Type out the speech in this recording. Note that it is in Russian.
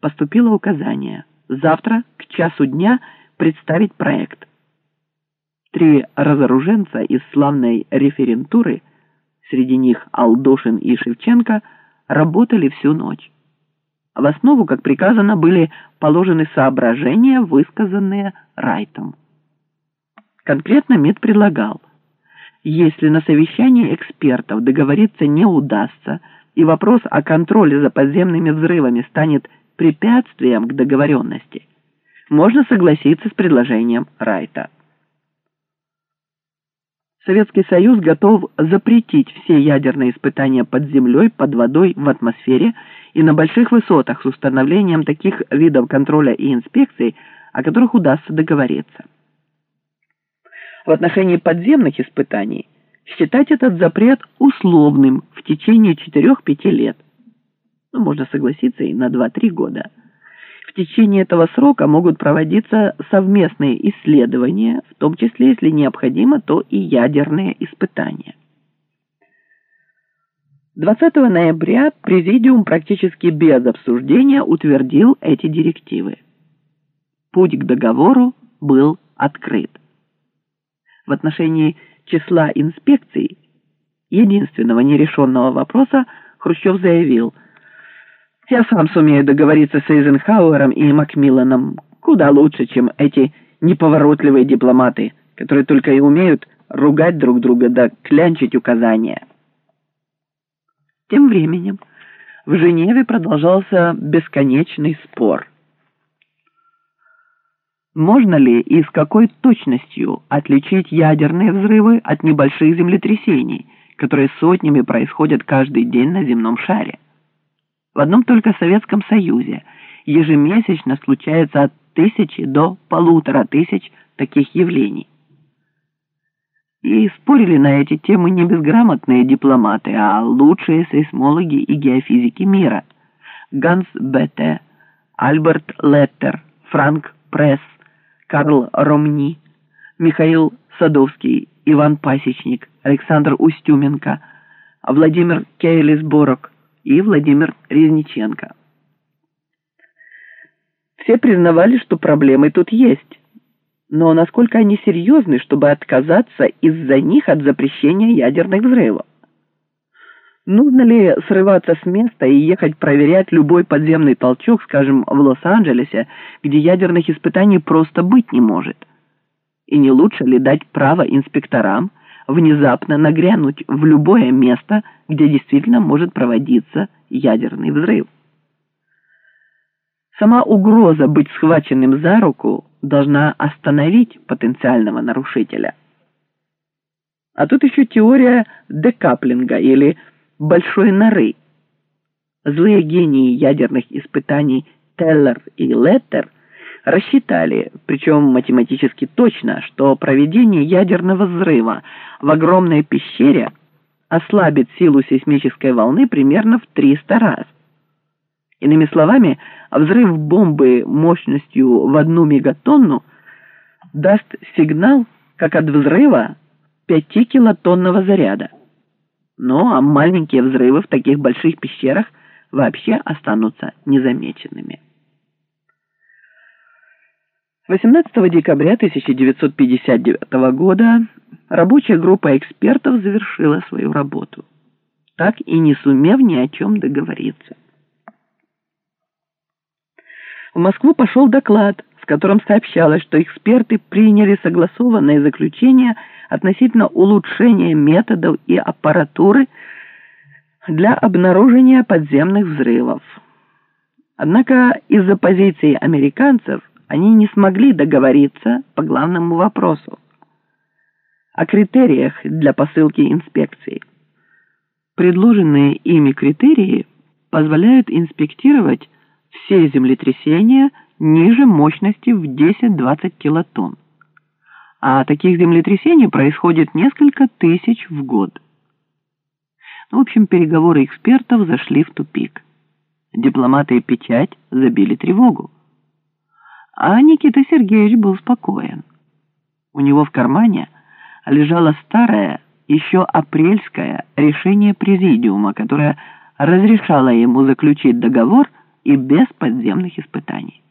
поступило указание завтра к часу дня представить проект. Три разоруженца из славной референтуры, среди них Алдошин и Шевченко, работали всю ночь. В основу, как приказано, были положены соображения, высказанные Райтом. Конкретно МИД предлагал, если на совещании экспертов договориться не удастся и вопрос о контроле за подземными взрывами станет препятствием к договоренности, можно согласиться с предложением Райта. Советский Союз готов запретить все ядерные испытания под землей, под водой, в атмосфере и на больших высотах с установлением таких видов контроля и инспекций, о которых удастся договориться. В отношении подземных испытаний считать этот запрет условным в течение 4-5 лет. Ну, можно согласиться и на 2-3 года течение этого срока могут проводиться совместные исследования, в том числе, если необходимо, то и ядерные испытания. 20 ноября Президиум практически без обсуждения утвердил эти директивы. Путь к договору был открыт. В отношении числа инспекций, единственного нерешенного вопроса, Хрущев заявил – я сам сумею договориться с Эйзенхауэром и Макмилланом куда лучше, чем эти неповоротливые дипломаты, которые только и умеют ругать друг друга да клянчить указания. Тем временем в Женеве продолжался бесконечный спор. Можно ли и с какой точностью отличить ядерные взрывы от небольших землетрясений, которые сотнями происходят каждый день на земном шаре? В одном только Советском Союзе ежемесячно случается от тысячи до полутора тысяч таких явлений. И спорили на эти темы не безграмотные дипломаты, а лучшие сейсмологи и геофизики мира. Ганс Бетте, Альберт Леттер, Франк Пресс, Карл Ромни, Михаил Садовский, Иван Пасечник, Александр Устюменко, Владимир Кейлис-Борок, и Владимир Резниченко. Все признавали, что проблемы тут есть, но насколько они серьезны, чтобы отказаться из-за них от запрещения ядерных взрывов? Нужно ли срываться с места и ехать проверять любой подземный толчок, скажем, в Лос-Анджелесе, где ядерных испытаний просто быть не может? И не лучше ли дать право инспекторам внезапно нагрянуть в любое место, где действительно может проводиться ядерный взрыв. Сама угроза быть схваченным за руку должна остановить потенциального нарушителя. А тут еще теория декаплинга или большой норы. Злые гении ядерных испытаний Теллер и Леттер рассчитали, причем математически точно, что проведение ядерного взрыва в огромной пещере ослабит силу сейсмической волны примерно в 300 раз. Иными словами, взрыв бомбы мощностью в одну мегатонну даст сигнал, как от взрыва 5-килотонного заряда. Ну, а маленькие взрывы в таких больших пещерах вообще останутся незамеченными. 18 декабря 1959 года рабочая группа экспертов завершила свою работу, так и не сумев ни о чем договориться. В Москву пошел доклад, в котором сообщалось, что эксперты приняли согласованное заключение относительно улучшения методов и аппаратуры для обнаружения подземных взрывов. Однако из-за позиции американцев они не смогли договориться по главному вопросу о критериях для посылки инспекции. Предложенные ими критерии позволяют инспектировать все землетрясения ниже мощности в 10-20 килотонн. А таких землетрясений происходит несколько тысяч в год. В общем, переговоры экспертов зашли в тупик. Дипломаты и печать забили тревогу. А Никита Сергеевич был спокоен. У него в кармане лежало старое, еще апрельское решение президиума, которое разрешало ему заключить договор и без подземных испытаний.